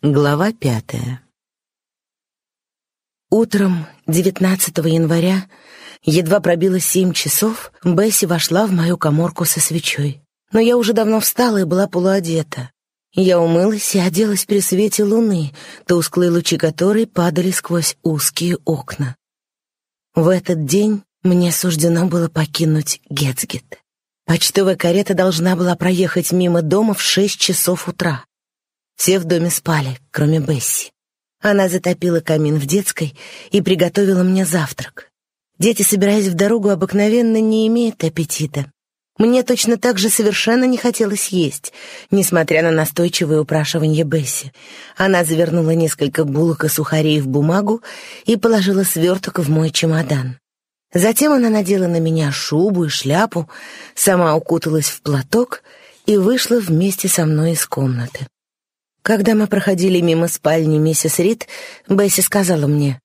Глава пятая. Утром 19 января, едва пробило семь часов, Бесси вошла в мою коморку со свечой. Но я уже давно встала и была полуодета. Я умылась и оделась при свете луны, тусклые лучи которой падали сквозь узкие окна. В этот день мне суждено было покинуть Гетцгет. Почтовая карета должна была проехать мимо дома в шесть часов утра. Все в доме спали, кроме Бесси. Она затопила камин в детской и приготовила мне завтрак. Дети, собираясь в дорогу, обыкновенно не имеют аппетита. Мне точно так же совершенно не хотелось есть, несмотря на настойчивые упрашивания Бесси. Она завернула несколько булок и сухарей в бумагу и положила сверток в мой чемодан. Затем она надела на меня шубу и шляпу, сама укуталась в платок и вышла вместе со мной из комнаты. Когда мы проходили мимо спальни миссис Рид, Бесси сказала мне,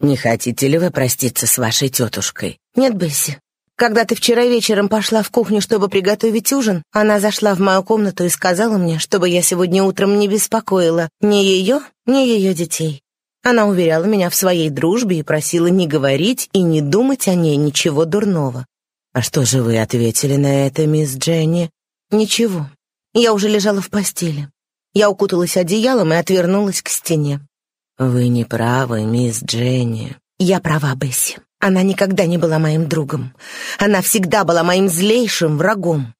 «Не хотите ли вы проститься с вашей тетушкой?» «Нет, Бесси. Когда ты вчера вечером пошла в кухню, чтобы приготовить ужин, она зашла в мою комнату и сказала мне, чтобы я сегодня утром не беспокоила ни ее, ни ее детей. Она уверяла меня в своей дружбе и просила не говорить и не думать о ней ничего дурного. «А что же вы ответили на это, мисс Дженни?» «Ничего. Я уже лежала в постели. Я укуталась одеялом и отвернулась к стене. «Вы не правы, мисс Дженни». «Я права, Бесси. Она никогда не была моим другом. Она всегда была моим злейшим врагом».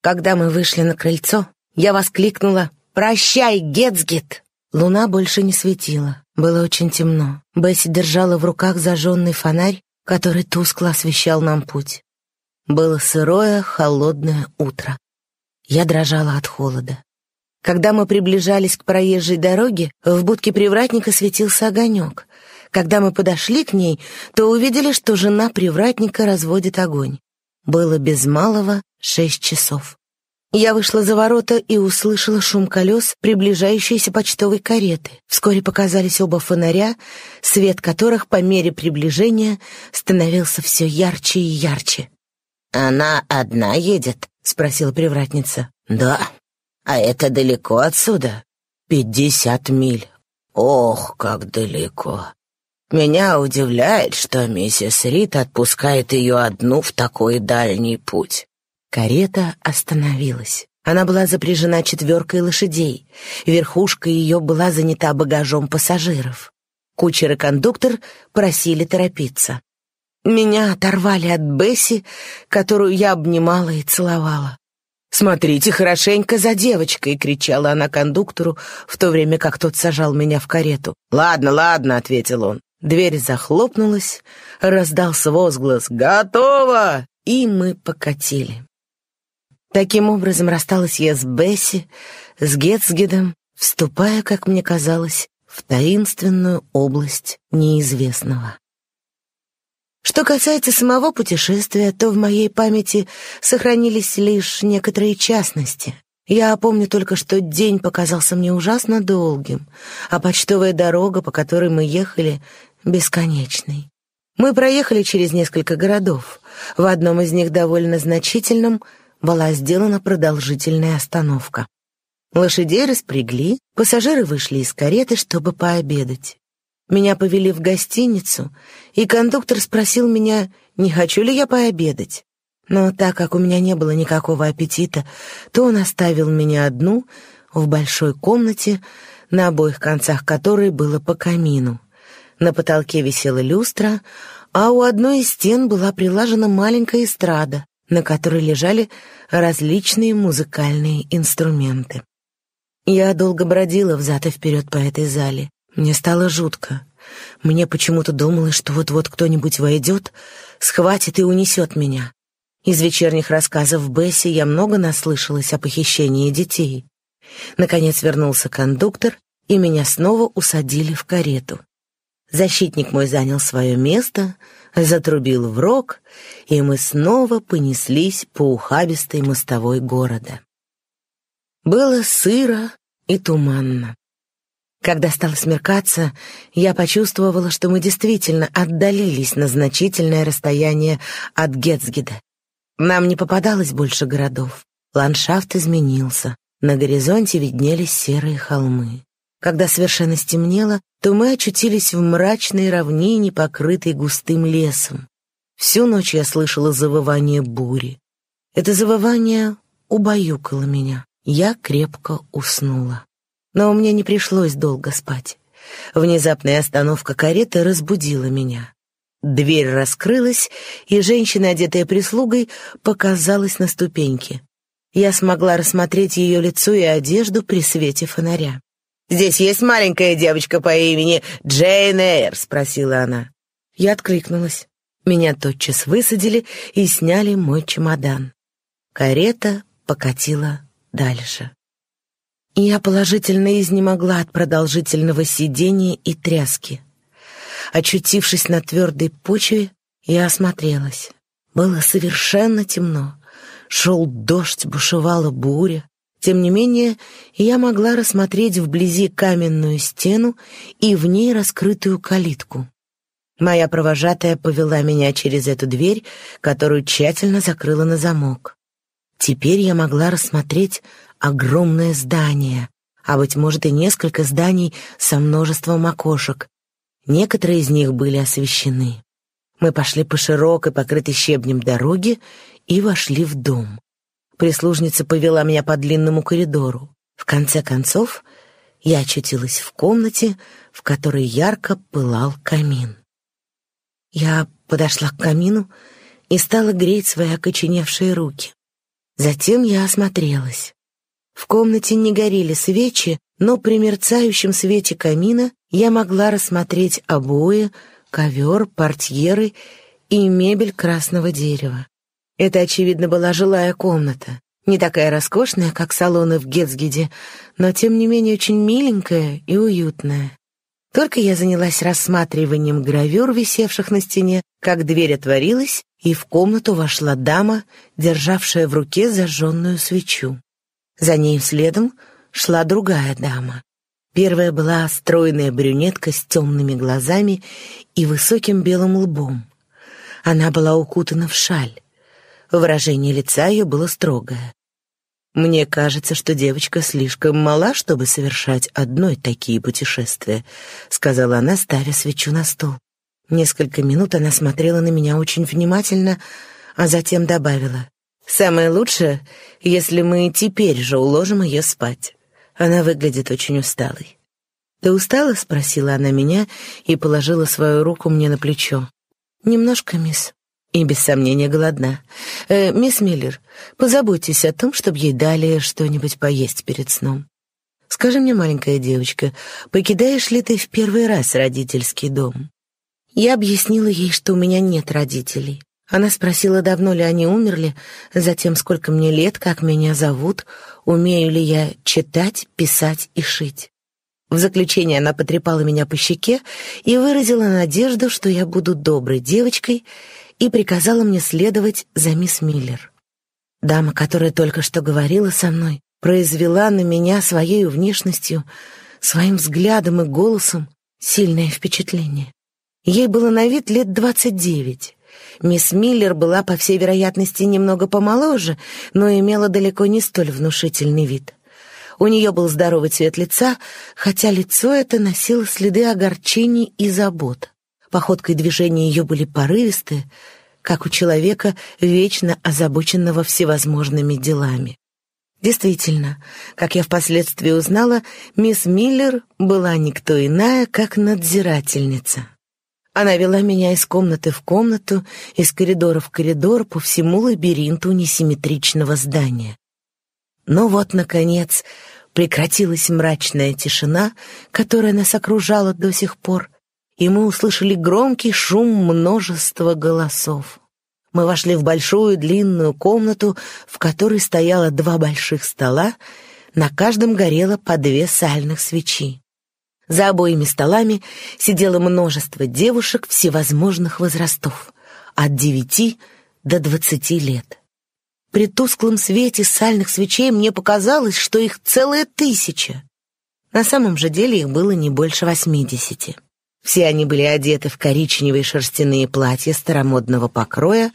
Когда мы вышли на крыльцо, я воскликнула «Прощай, Гетцгет!» Луна больше не светила. Было очень темно. Бесси держала в руках зажженный фонарь, который тускло освещал нам путь. Было сырое, холодное утро. Я дрожала от холода. Когда мы приближались к проезжей дороге, в будке привратника светился огонек. Когда мы подошли к ней, то увидели, что жена привратника разводит огонь. Было без малого шесть часов. Я вышла за ворота и услышала шум колес приближающейся почтовой кареты. Вскоре показались оба фонаря, свет которых по мере приближения становился все ярче и ярче. «Она одна едет?» — спросила привратница. «Да», а это далеко отсюда? Пятьдесят миль. Ох, как далеко. Меня удивляет, что миссис Рид отпускает ее одну в такой дальний путь. Карета остановилась. Она была запряжена четверкой лошадей. Верхушка ее была занята багажом пассажиров. Кучер и кондуктор просили торопиться. Меня оторвали от Бесси, которую я обнимала и целовала. «Смотрите хорошенько за девочкой!» — кричала она кондуктору, в то время как тот сажал меня в карету. «Ладно, ладно!» — ответил он. Дверь захлопнулась, раздался возглас «Готово!» и мы покатили. Таким образом рассталась я с Бесси, с Гетцгедом, вступая, как мне казалось, в таинственную область неизвестного. Что касается самого путешествия, то в моей памяти сохранились лишь некоторые частности. Я помню только, что день показался мне ужасно долгим, а почтовая дорога, по которой мы ехали, бесконечной. Мы проехали через несколько городов. В одном из них, довольно значительном, была сделана продолжительная остановка. Лошадей распрягли, пассажиры вышли из кареты, чтобы пообедать. Меня повели в гостиницу, и кондуктор спросил меня, не хочу ли я пообедать. Но так как у меня не было никакого аппетита, то он оставил меня одну в большой комнате, на обоих концах которой было по камину. На потолке висела люстра, а у одной из стен была прилажена маленькая эстрада, на которой лежали различные музыкальные инструменты. Я долго бродила взад и вперед по этой зале. Мне стало жутко. Мне почему-то думалось, что вот-вот кто-нибудь войдет, схватит и унесет меня. Из вечерних рассказов Бесси я много наслышалась о похищении детей. Наконец вернулся кондуктор, и меня снова усадили в карету. Защитник мой занял свое место, затрубил в рог, и мы снова понеслись по ухабистой мостовой города. Было сыро и туманно. Когда стало смеркаться, я почувствовала, что мы действительно отдалились на значительное расстояние от Гетцгеда. Нам не попадалось больше городов. Ландшафт изменился. На горизонте виднелись серые холмы. Когда совершенно стемнело, то мы очутились в мрачной равнине, покрытой густым лесом. Всю ночь я слышала завывание бури. Это завывание убаюкало меня. Я крепко уснула. Но меня не пришлось долго спать. Внезапная остановка кареты разбудила меня. Дверь раскрылась, и женщина, одетая прислугой, показалась на ступеньке. Я смогла рассмотреть ее лицо и одежду при свете фонаря. «Здесь есть маленькая девочка по имени Джейн Эйр?» — спросила она. Я откликнулась. Меня тотчас высадили и сняли мой чемодан. Карета покатила дальше. Я положительно изнемогла от продолжительного сидения и тряски. Очутившись на твердой почве, я осмотрелась. Было совершенно темно. Шел дождь, бушевала буря. Тем не менее, я могла рассмотреть вблизи каменную стену и в ней раскрытую калитку. Моя провожатая повела меня через эту дверь, которую тщательно закрыла на замок. Теперь я могла рассмотреть огромное здание, а, быть может, и несколько зданий со множеством окошек. Некоторые из них были освещены. Мы пошли по широкой, покрытой щебнем дороге и вошли в дом. Прислужница повела меня по длинному коридору. В конце концов, я очутилась в комнате, в которой ярко пылал камин. Я подошла к камину и стала греть свои окоченевшие руки. Затем я осмотрелась. В комнате не горели свечи, но при мерцающем свете камина я могла рассмотреть обои, ковер, портьеры и мебель красного дерева. Это, очевидно, была жилая комната. Не такая роскошная, как салоны в Гетцгеде, но, тем не менее, очень миленькая и уютная. Только я занялась рассматриванием гравюр, висевших на стене, как дверь отворилась, и в комнату вошла дама, державшая в руке зажженную свечу. За ней следом шла другая дама. Первая была стройная брюнетка с темными глазами и высоким белым лбом. Она была укутана в шаль. Выражение лица ее было строгое. «Мне кажется, что девочка слишком мала, чтобы совершать одной такие путешествия», — сказала она, ставя свечу на стол. Несколько минут она смотрела на меня очень внимательно, а затем добавила. «Самое лучшее, если мы теперь же уложим ее спать. Она выглядит очень усталой». «Ты устала?» — спросила она меня и положила свою руку мне на плечо. «Немножко, мисс». И без сомнения голодна. Э, мисс Миллер, позаботьтесь о том, чтобы ей дали что-нибудь поесть перед сном. Скажи мне, маленькая девочка, покидаешь ли ты в первый раз родительский дом? Я объяснила ей, что у меня нет родителей. Она спросила, давно ли они умерли, затем, сколько мне лет, как меня зовут, умею ли я читать, писать и шить. В заключение она потрепала меня по щеке и выразила надежду, что я буду доброй девочкой и приказала мне следовать за мисс Миллер. Дама, которая только что говорила со мной, произвела на меня своей внешностью, своим взглядом и голосом сильное впечатление. Ей было на вид лет двадцать девять. Мисс Миллер была, по всей вероятности, немного помоложе, но имела далеко не столь внушительный вид. У нее был здоровый цвет лица, хотя лицо это носило следы огорчений и забот. Походка и движения ее были порывистые, как у человека, вечно озабоченного всевозможными делами. Действительно, как я впоследствии узнала, мисс Миллер была никто иная, как надзирательница. Она вела меня из комнаты в комнату, из коридора в коридор по всему лабиринту несимметричного здания. Но вот, наконец, прекратилась мрачная тишина, которая нас окружала до сих пор, и мы услышали громкий шум множества голосов. Мы вошли в большую длинную комнату, в которой стояло два больших стола, на каждом горело по две сальных свечи. За обоими столами сидело множество девушек всевозможных возрастов, от девяти до двадцати лет. При тусклом свете сальных свечей мне показалось, что их целая тысяча. На самом же деле их было не больше восьмидесяти. Все они были одеты в коричневые шерстяные платья старомодного покроя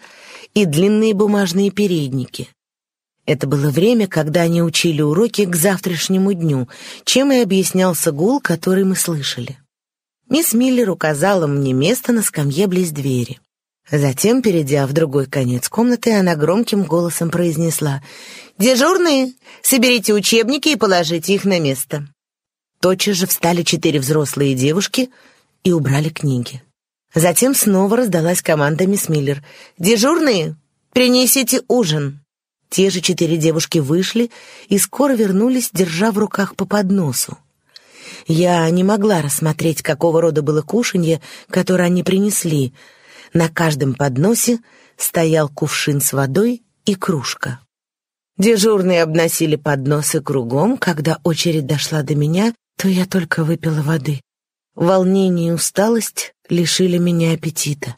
и длинные бумажные передники. Это было время, когда они учили уроки к завтрашнему дню, чем и объяснялся гул, который мы слышали. Мисс Миллер указала мне место на скамье близ двери. Затем, перейдя в другой конец комнаты, она громким голосом произнесла «Дежурные, соберите учебники и положите их на место». Тотчас же встали четыре взрослые девушки и убрали книги. Затем снова раздалась команда мисс Миллер «Дежурные, принесите ужин». Те же четыре девушки вышли и скоро вернулись, держа в руках по подносу. Я не могла рассмотреть, какого рода было кушанье, которое они принесли. На каждом подносе стоял кувшин с водой и кружка. Дежурные обносили подносы кругом. Когда очередь дошла до меня, то я только выпила воды. Волнение и усталость лишили меня аппетита.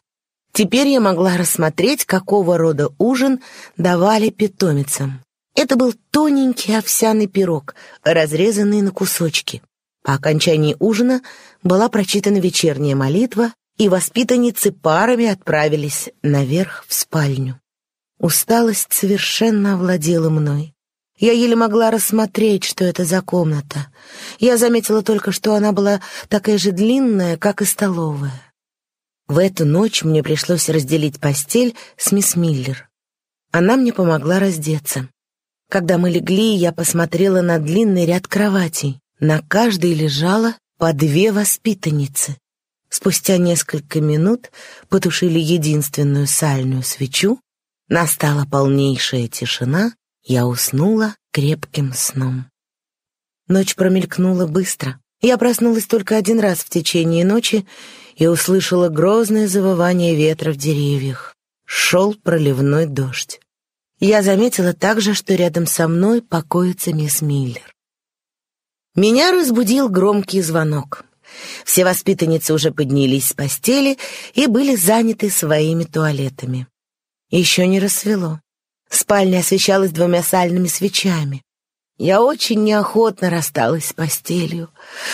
Теперь я могла рассмотреть, какого рода ужин давали питомицам. Это был тоненький овсяный пирог, разрезанный на кусочки. По окончании ужина была прочитана вечерняя молитва, и воспитанницы парами отправились наверх в спальню. Усталость совершенно овладела мной. Я еле могла рассмотреть, что это за комната. Я заметила только, что она была такая же длинная, как и столовая. В эту ночь мне пришлось разделить постель с мисс Миллер. Она мне помогла раздеться. Когда мы легли, я посмотрела на длинный ряд кроватей. На каждой лежало по две воспитанницы. Спустя несколько минут потушили единственную сальную свечу, настала полнейшая тишина, я уснула крепким сном. Ночь промелькнула быстро. Я проснулась только один раз в течение ночи и услышала грозное завывание ветра в деревьях. Шел проливной дождь. Я заметила также, что рядом со мной покоится мисс Миллер. Меня разбудил громкий звонок. Все воспитанницы уже поднялись с постели и были заняты своими туалетами. Еще не рассвело. Спальня освещалась двумя сальными свечами. Я очень неохотно рассталась с постелью.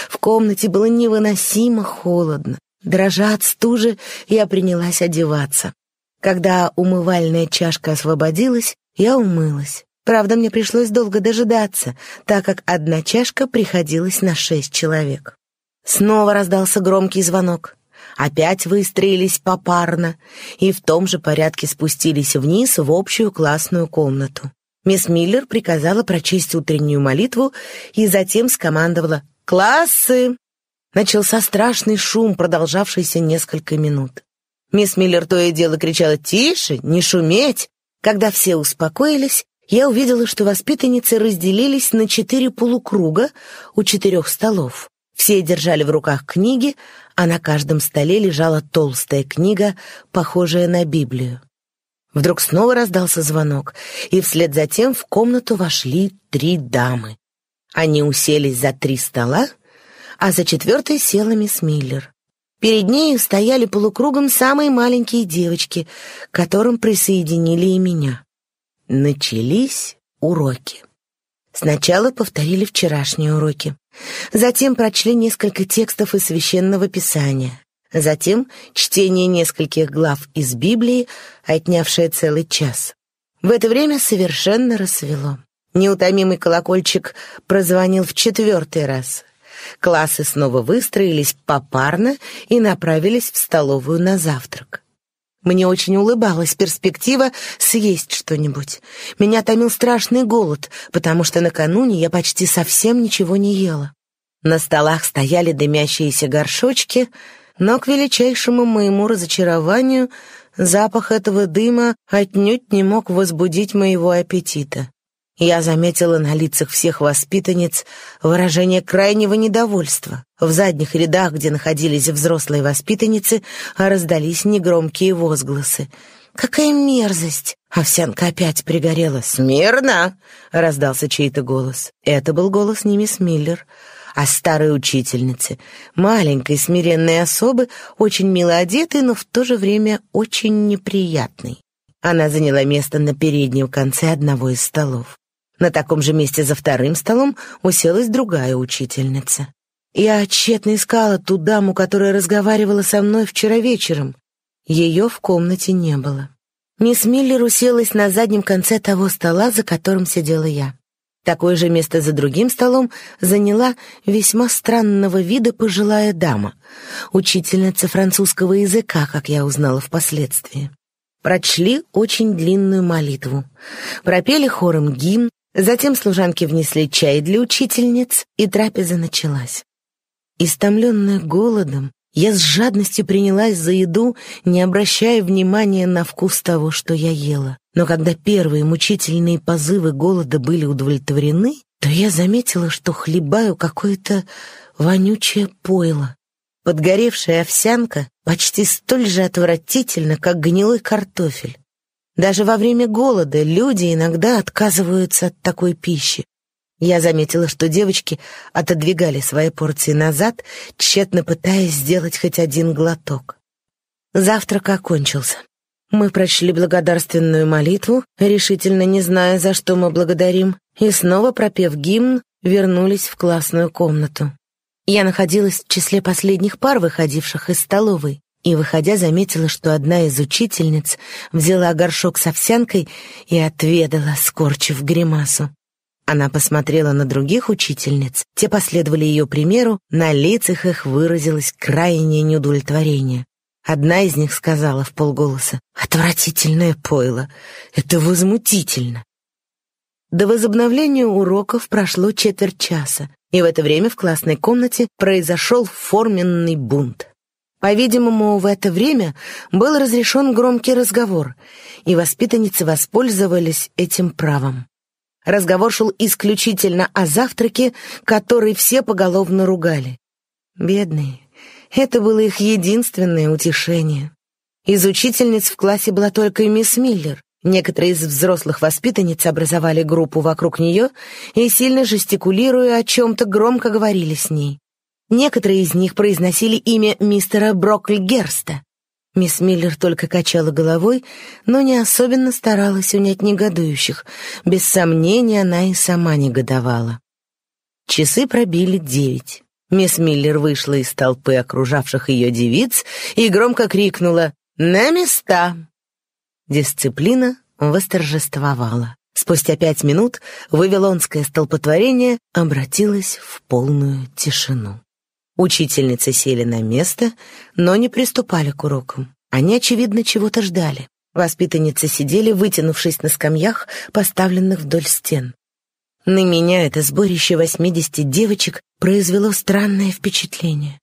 В комнате было невыносимо холодно. Дрожа от стужи, я принялась одеваться. Когда умывальная чашка освободилась, я умылась. Правда, мне пришлось долго дожидаться, так как одна чашка приходилась на шесть человек. Снова раздался громкий звонок. Опять выстроились попарно и в том же порядке спустились вниз в общую классную комнату. Мисс Миллер приказала прочесть утреннюю молитву и затем скомандовала «Классы!» Начался страшный шум, продолжавшийся несколько минут. Мисс Миллер то и дело кричала «Тише, не шуметь!». Когда все успокоились, я увидела, что воспитанницы разделились на четыре полукруга у четырех столов. Все держали в руках книги, а на каждом столе лежала толстая книга, похожая на Библию. Вдруг снова раздался звонок, и вслед за тем в комнату вошли три дамы. Они уселись за три стола, а за четвертой села мисс Миллер. Перед ней стояли полукругом самые маленькие девочки, к которым присоединили и меня. Начались уроки. Сначала повторили вчерашние уроки. Затем прочли несколько текстов из Священного Писания. Затем чтение нескольких глав из Библии, отнявшее целый час. В это время совершенно рассвело. Неутомимый колокольчик прозвонил в четвертый раз. Классы снова выстроились попарно и направились в столовую на завтрак. Мне очень улыбалась перспектива съесть что-нибудь. Меня томил страшный голод, потому что накануне я почти совсем ничего не ела. На столах стояли дымящиеся горшочки, но к величайшему моему разочарованию запах этого дыма отнюдь не мог возбудить моего аппетита. Я заметила на лицах всех воспитанниц выражение крайнего недовольства. В задних рядах, где находились взрослые воспитанницы, раздались негромкие возгласы. «Какая мерзость!» Овсянка опять пригорела. «Смирно!» — раздался чей-то голос. Это был голос не мисс Миллер, а старой учительницы, маленькой смиренной особы, очень мило одетой, но в то же время очень неприятной. Она заняла место на переднем конце одного из столов. На таком же месте за вторым столом уселась другая учительница. Я тщетно искала ту даму, которая разговаривала со мной вчера вечером. Ее в комнате не было. Мисс Миллер уселась на заднем конце того стола, за которым сидела я. Такое же место за другим столом заняла весьма странного вида пожилая дама, учительница французского языка, как я узнала впоследствии. Прочли очень длинную молитву, пропели хором гимн, затем служанки внесли чай для учительниц, и трапеза началась. Истомленная голодом, я с жадностью принялась за еду, не обращая внимания на вкус того, что я ела. Но когда первые мучительные позывы голода были удовлетворены, то я заметила, что хлебаю какое-то вонючее пойло. Подгоревшая овсянка почти столь же отвратительно, как гнилой картофель. Даже во время голода люди иногда отказываются от такой пищи. Я заметила, что девочки отодвигали свои порции назад, тщетно пытаясь сделать хоть один глоток. Завтрак окончился. Мы прочли благодарственную молитву, решительно не зная, за что мы благодарим, и снова, пропев гимн, вернулись в классную комнату. Я находилась в числе последних пар, выходивших из столовой, и, выходя, заметила, что одна из учительниц взяла горшок с овсянкой и отведала, скорчив гримасу. Она посмотрела на других учительниц, те последовали ее примеру, на лицах их выразилось крайнее неудовлетворение. Одна из них сказала в полголоса, «Отвратительное пойло! Это возмутительно!» До возобновления уроков прошло четверть часа, и в это время в классной комнате произошел форменный бунт. По-видимому, в это время был разрешен громкий разговор, и воспитанницы воспользовались этим правом. Разговор шел исключительно о завтраке, который все поголовно ругали. Бедные, это было их единственное утешение. Из учительниц в классе была только мисс Миллер. Некоторые из взрослых воспитанниц образовали группу вокруг нее и, сильно жестикулируя, о чем-то громко говорили с ней. Некоторые из них произносили имя мистера Брокльгерста. Мисс Миллер только качала головой, но не особенно старалась унять негодующих. Без сомнения, она и сама негодовала. Часы пробили девять. Мисс Миллер вышла из толпы окружавших ее девиц и громко крикнула «На места!». Дисциплина восторжествовала. Спустя пять минут вавилонское столпотворение обратилось в полную тишину. Учительницы сели на место, но не приступали к урокам. Они, очевидно, чего-то ждали. Воспитанницы сидели, вытянувшись на скамьях, поставленных вдоль стен. На меня это сборище восьмидесяти девочек произвело странное впечатление.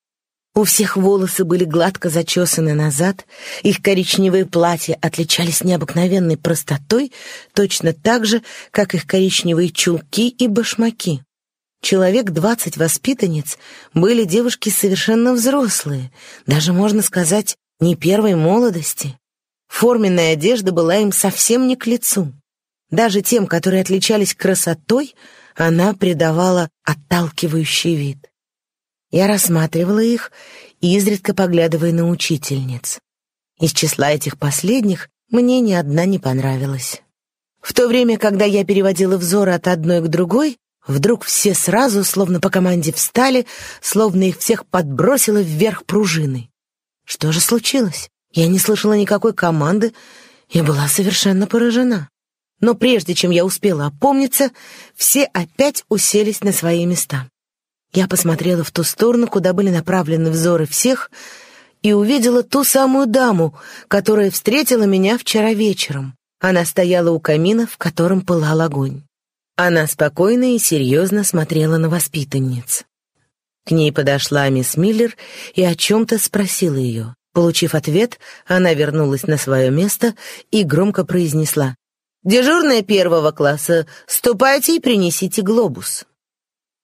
У всех волосы были гладко зачесаны назад, их коричневые платья отличались необыкновенной простотой, точно так же, как их коричневые чулки и башмаки. Человек двадцать воспитанниц были девушки совершенно взрослые, даже, можно сказать, не первой молодости. Форменная одежда была им совсем не к лицу. Даже тем, которые отличались красотой, она придавала отталкивающий вид. Я рассматривала их, изредка поглядывая на учительниц. Из числа этих последних мне ни одна не понравилась. В то время, когда я переводила взор от одной к другой, Вдруг все сразу, словно по команде, встали, словно их всех подбросило вверх пружины. Что же случилось? Я не слышала никакой команды и была совершенно поражена. Но прежде чем я успела опомниться, все опять уселись на свои места. Я посмотрела в ту сторону, куда были направлены взоры всех, и увидела ту самую даму, которая встретила меня вчера вечером. Она стояла у камина, в котором пылал огонь. Она спокойно и серьезно смотрела на воспитанниц. К ней подошла мисс Миллер и о чем-то спросила ее. Получив ответ, она вернулась на свое место и громко произнесла «Дежурная первого класса, ступайте и принесите глобус».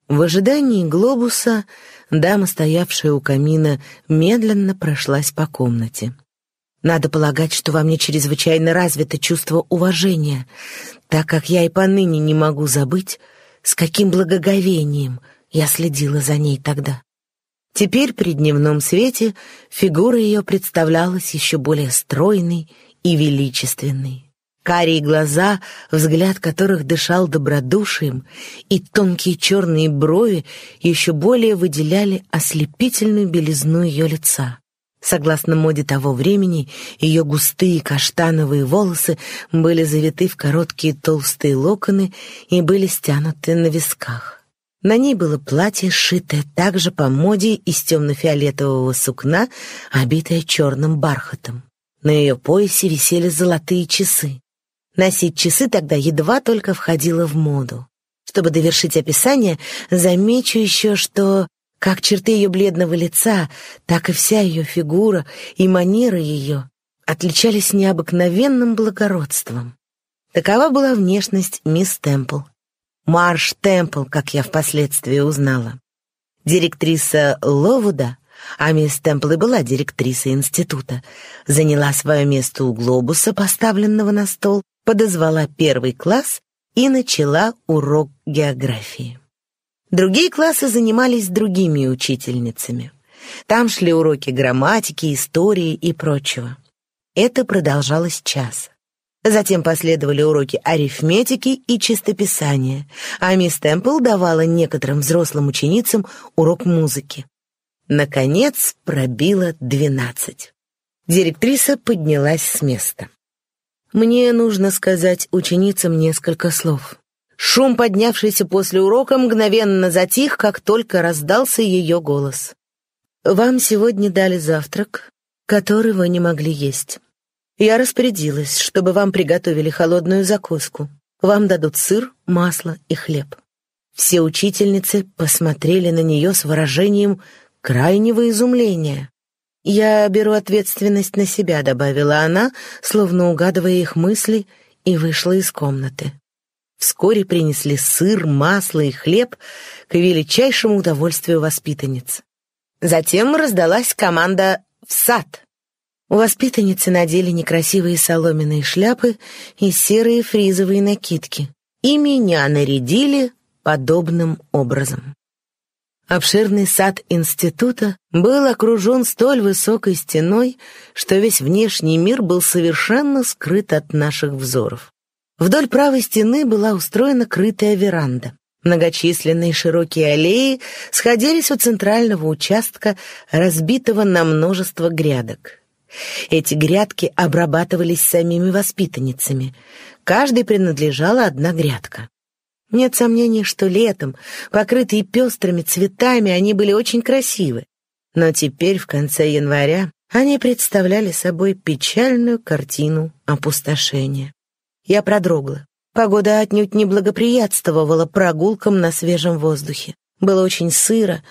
В ожидании глобуса дама, стоявшая у камина, медленно прошлась по комнате. Надо полагать, что во мне чрезвычайно развито чувство уважения, так как я и поныне не могу забыть, с каким благоговением я следила за ней тогда. Теперь при дневном свете фигура ее представлялась еще более стройной и величественной. Карие глаза, взгляд которых дышал добродушием, и тонкие черные брови еще более выделяли ослепительную белизну ее лица. Согласно моде того времени, ее густые каштановые волосы были завиты в короткие толстые локоны и были стянуты на висках. На ней было платье, сшитое также по моде из темно-фиолетового сукна, обитое черным бархатом. На ее поясе висели золотые часы. Носить часы тогда едва только входило в моду. Чтобы довершить описание, замечу еще, что как черты ее бледного лица, так и вся ее фигура и манеры ее отличались необыкновенным благородством. Такова была внешность мисс Темпл. Марш Темпл, как я впоследствии узнала. Директриса Ловуда, а мисс Темпл и была директрисой института, заняла свое место у глобуса, поставленного на стол, подозвала первый класс и начала урок географии. Другие классы занимались другими учительницами. Там шли уроки грамматики, истории и прочего. Это продолжалось час. Затем последовали уроки арифметики и чистописания, а мисс Темпл давала некоторым взрослым ученицам урок музыки. Наконец пробило двенадцать. Директриса поднялась с места. «Мне нужно сказать ученицам несколько слов. Шум, поднявшийся после урока, мгновенно затих, как только раздался ее голос. «Вам сегодня дали завтрак, который вы не могли есть. Я распорядилась, чтобы вам приготовили холодную закуску. Вам дадут сыр, масло и хлеб». Все учительницы посмотрели на нее с выражением крайнего изумления. «Я беру ответственность на себя», — добавила она, словно угадывая их мысли, и вышла из комнаты. Вскоре принесли сыр, масло и хлеб к величайшему удовольствию воспитанниц. Затем раздалась команда «В сад!». У воспитанницы надели некрасивые соломенные шляпы и серые фризовые накидки. И меня нарядили подобным образом. Обширный сад института был окружен столь высокой стеной, что весь внешний мир был совершенно скрыт от наших взоров. Вдоль правой стены была устроена крытая веранда. Многочисленные широкие аллеи сходились у центрального участка, разбитого на множество грядок. Эти грядки обрабатывались самими воспитанницами. Каждой принадлежала одна грядка. Нет сомнений, что летом, покрытые пестрыми цветами, они были очень красивы. Но теперь, в конце января, они представляли собой печальную картину опустошения. Я продрогла. Погода отнюдь не благоприятствовала прогулкам на свежем воздухе. Было очень сыро,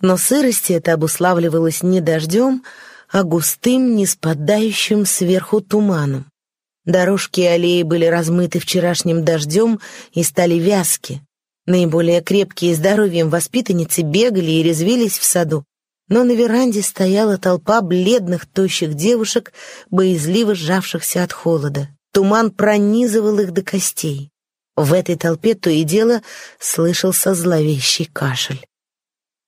но сырости это обуславливалось не дождем, а густым, не спадающим сверху туманом. Дорожки и аллеи были размыты вчерашним дождем и стали вязки. Наиболее крепкие здоровьем воспитанницы бегали и резвились в саду, но на веранде стояла толпа бледных, тощих девушек, боязливо сжавшихся от холода. Туман пронизывал их до костей. В этой толпе то и дело слышался зловещий кашель.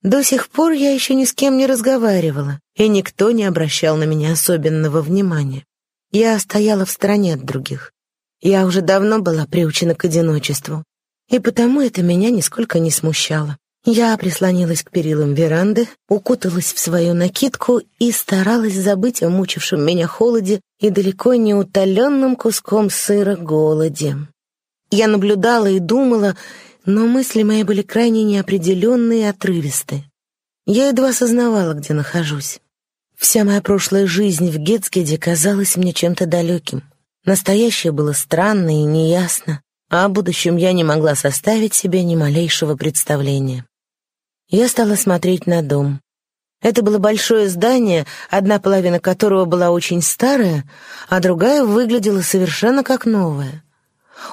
До сих пор я еще ни с кем не разговаривала, и никто не обращал на меня особенного внимания. Я стояла в стороне от других. Я уже давно была приучена к одиночеству, и потому это меня нисколько не смущало. Я прислонилась к перилам веранды, укуталась в свою накидку и старалась забыть о мучившем меня холоде и далеко не утоленным куском сыра голоде. Я наблюдала и думала, но мысли мои были крайне неопределенные и отрывисты. Я едва осознавала, где нахожусь. Вся моя прошлая жизнь в Гетцгеде казалась мне чем-то далеким. Настоящее было странно и неясно, а о будущем я не могла составить себе ни малейшего представления. Я стала смотреть на дом. Это было большое здание, одна половина которого была очень старая, а другая выглядела совершенно как новая.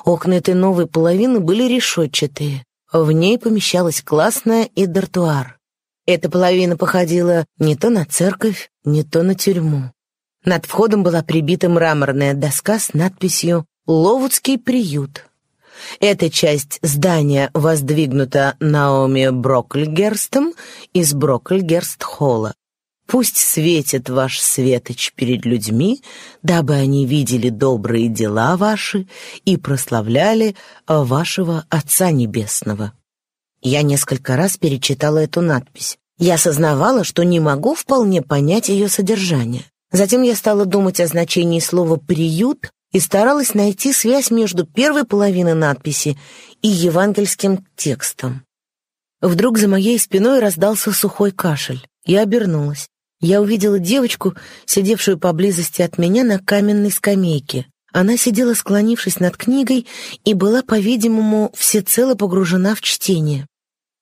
Окна этой новой половины были решетчатые. В ней помещалась классная и дартуар. Эта половина походила не то на церковь, не то на тюрьму. Над входом была прибита мраморная доска с надписью «Ловудский приют». Эта часть здания воздвигнута Наоми Брокльгерстом из Брокльгерст-холла. Пусть светит ваш светоч перед людьми, дабы они видели добрые дела ваши и прославляли вашего Отца Небесного. Я несколько раз перечитала эту надпись. Я осознавала, что не могу вполне понять ее содержание. Затем я стала думать о значении слова «приют» и старалась найти связь между первой половиной надписи и евангельским текстом. Вдруг за моей спиной раздался сухой кашель. Я обернулась. Я увидела девочку, сидевшую поблизости от меня на каменной скамейке. Она сидела, склонившись над книгой, и была, по-видимому, всецело погружена в чтение.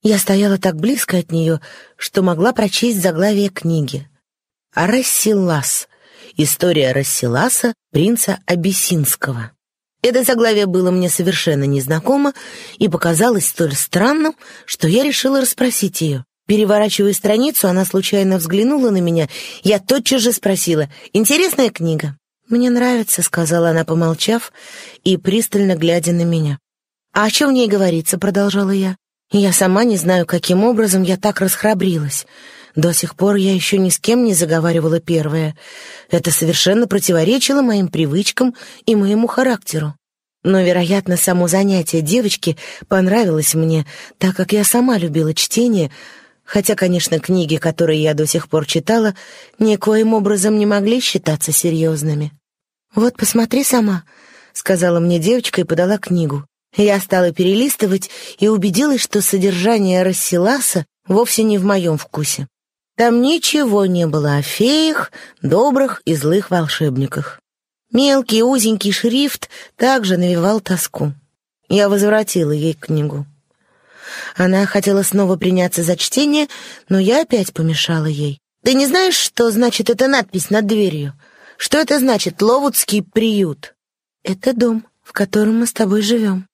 Я стояла так близко от нее, что могла прочесть заглавие книги. «Рассилас. История Рассиласа, принца Абиссинского». Это заглавие было мне совершенно незнакомо и показалось столь странным, что я решила расспросить ее. Переворачивая страницу, она случайно взглянула на меня. Я тотчас же спросила, «Интересная книга?» «Мне нравится», — сказала она, помолчав и пристально глядя на меня. «А о чем в ней говорится?» — продолжала я. «Я сама не знаю, каким образом я так расхрабрилась. До сих пор я еще ни с кем не заговаривала первое. Это совершенно противоречило моим привычкам и моему характеру. Но, вероятно, само занятие девочки понравилось мне, так как я сама любила чтение, хотя, конечно, книги, которые я до сих пор читала, никоим образом не могли считаться серьезными. «Вот, посмотри сама», — сказала мне девочка и подала книгу. Я стала перелистывать и убедилась, что содержание Рассиласа вовсе не в моем вкусе. Там ничего не было о феях, добрых и злых волшебниках. Мелкий узенький шрифт также навевал тоску. Я возвратила ей книгу. Она хотела снова приняться за чтение, но я опять помешала ей. «Ты не знаешь, что значит эта надпись над дверью? Что это значит «Ловудский приют»?» «Это дом, в котором мы с тобой живем».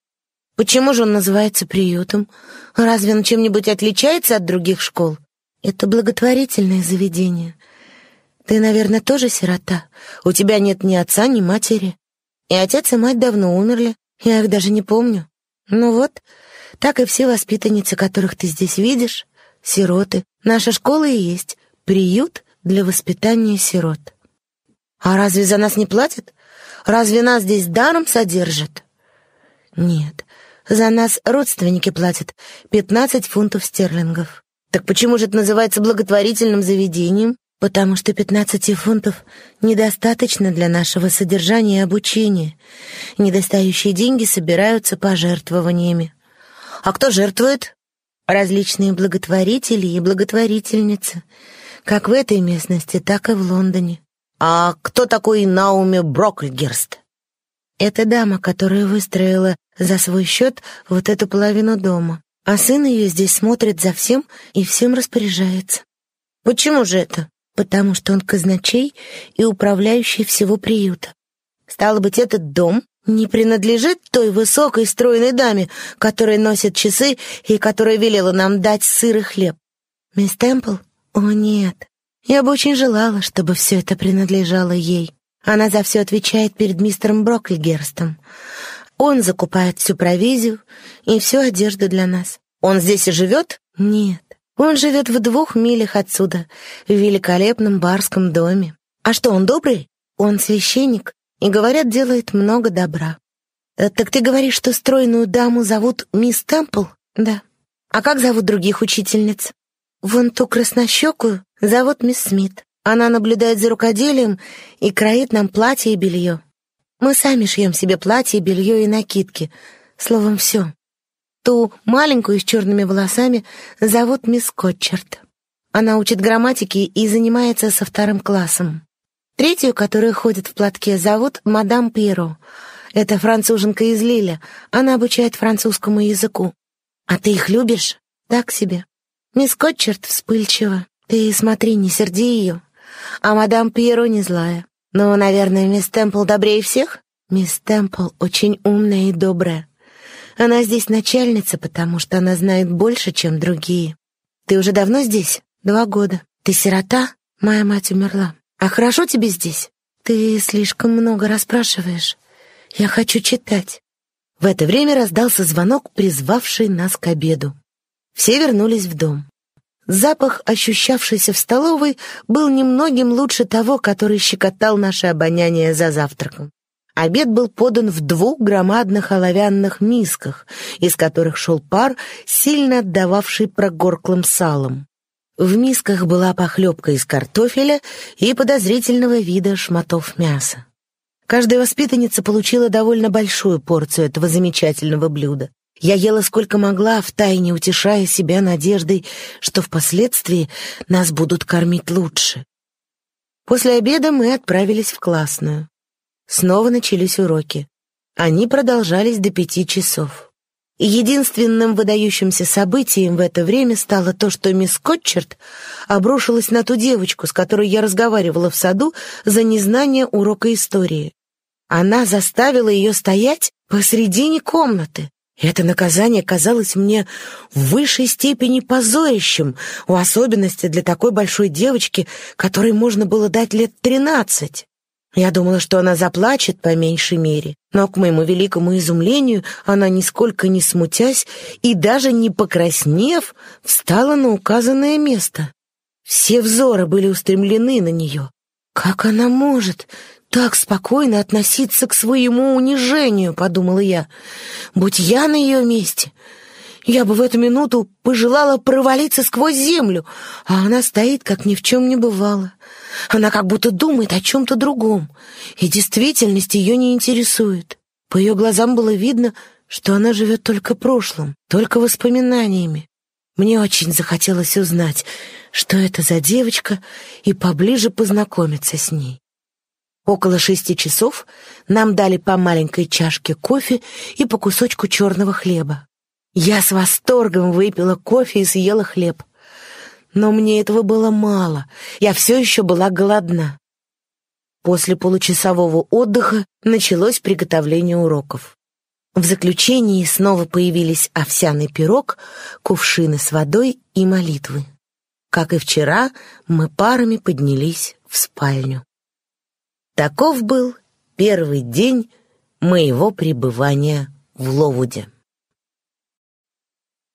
«Почему же он называется приютом? Разве он чем-нибудь отличается от других школ?» «Это благотворительное заведение. Ты, наверное, тоже сирота. У тебя нет ни отца, ни матери. И отец и мать давно умерли. Я их даже не помню. Ну вот, так и все воспитанницы, которых ты здесь видишь, сироты. Наша школа и есть приют для воспитания сирот. А разве за нас не платят? Разве нас здесь даром содержат? Нет, за нас родственники платят 15 фунтов стерлингов. Так почему же это называется благотворительным заведением? Потому что 15 фунтов недостаточно для нашего содержания и обучения. Недостающие деньги собираются пожертвованиями. А кто жертвует? Различные благотворители и благотворительницы, как в этой местности, так и в Лондоне. А кто такой Науми Брокльгерст? Это дама, которая выстроила за свой счет вот эту половину дома. А сын ее здесь смотрит за всем и всем распоряжается. Почему же это? Потому что он казначей и управляющий всего приюта. Стало быть, этот дом не принадлежит той высокой стройной даме, которая носит часы и которая велела нам дать сыр и хлеб. Мисс Темпл? О, нет. Я бы очень желала, чтобы все это принадлежало ей. Она за все отвечает перед мистером Броклигерстом. Он закупает всю провизию и всю одежду для нас. Он здесь и живет? Нет. Он живет в двух милях отсюда, в великолепном барском доме. А что, он добрый? Он священник и, говорят, делает много добра. Э, так ты говоришь, что стройную даму зовут мисс Темпл? Да. А как зовут других учительниц? Вон ту краснощекую зовут мисс Смит. Она наблюдает за рукоделием и кроит нам платье и белье. Мы сами шьем себе платье, белье и накидки. Словом, все. Ту маленькую с черными волосами зовут мисс Котчерт. Она учит грамматике и занимается со вторым классом. Третью, которая ходит в платке, зовут мадам Пиро. Это француженка из Лиля. Она обучает французскому языку. А ты их любишь? Так себе. Мисс Котчерт вспыльчива. Ты смотри, не серди ее. А мадам Пьеро не злая. Но, наверное, мисс Темпл добрее всех? Мисс Темпл очень умная и добрая. Она здесь начальница, потому что она знает больше, чем другие. Ты уже давно здесь? Два года. Ты сирота? Моя мать умерла. А хорошо тебе здесь? Ты слишком много расспрашиваешь. Я хочу читать. В это время раздался звонок, призвавший нас к обеду. Все вернулись в дом. Запах, ощущавшийся в столовой, был немногим лучше того, который щекотал наше обоняние за завтраком. Обед был подан в двух громадных оловянных мисках, из которых шел пар, сильно отдававший прогорклым салом. В мисках была похлебка из картофеля и подозрительного вида шматов мяса. Каждая воспитанница получила довольно большую порцию этого замечательного блюда. Я ела сколько могла, втайне утешая себя надеждой, что впоследствии нас будут кормить лучше. После обеда мы отправились в классную. Снова начались уроки. Они продолжались до пяти часов. И единственным выдающимся событием в это время стало то, что мисс Котчерт обрушилась на ту девочку, с которой я разговаривала в саду за незнание урока истории. Она заставила ее стоять посредине комнаты. Это наказание казалось мне в высшей степени позорищем, в особенности для такой большой девочки, которой можно было дать лет тринадцать. Я думала, что она заплачет по меньшей мере, но, к моему великому изумлению, она, нисколько не смутясь и даже не покраснев, встала на указанное место. Все взоры были устремлены на нее. Как она может так спокойно относиться к своему унижению, подумала я. Будь я на ее месте, я бы в эту минуту пожелала провалиться сквозь землю, а она стоит, как ни в чем не бывало. Она как будто думает о чем-то другом, и действительность ее не интересует. По ее глазам было видно, что она живет только прошлым, только воспоминаниями. Мне очень захотелось узнать, что это за девочка, и поближе познакомиться с ней. Около шести часов нам дали по маленькой чашке кофе и по кусочку черного хлеба. Я с восторгом выпила кофе и съела хлеб. Но мне этого было мало, я все еще была голодна. После получасового отдыха началось приготовление уроков. В заключении снова появились овсяный пирог, кувшины с водой и молитвы. Как и вчера, мы парами поднялись в спальню. Таков был первый день моего пребывания в Ловуде.